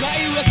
Skyrock.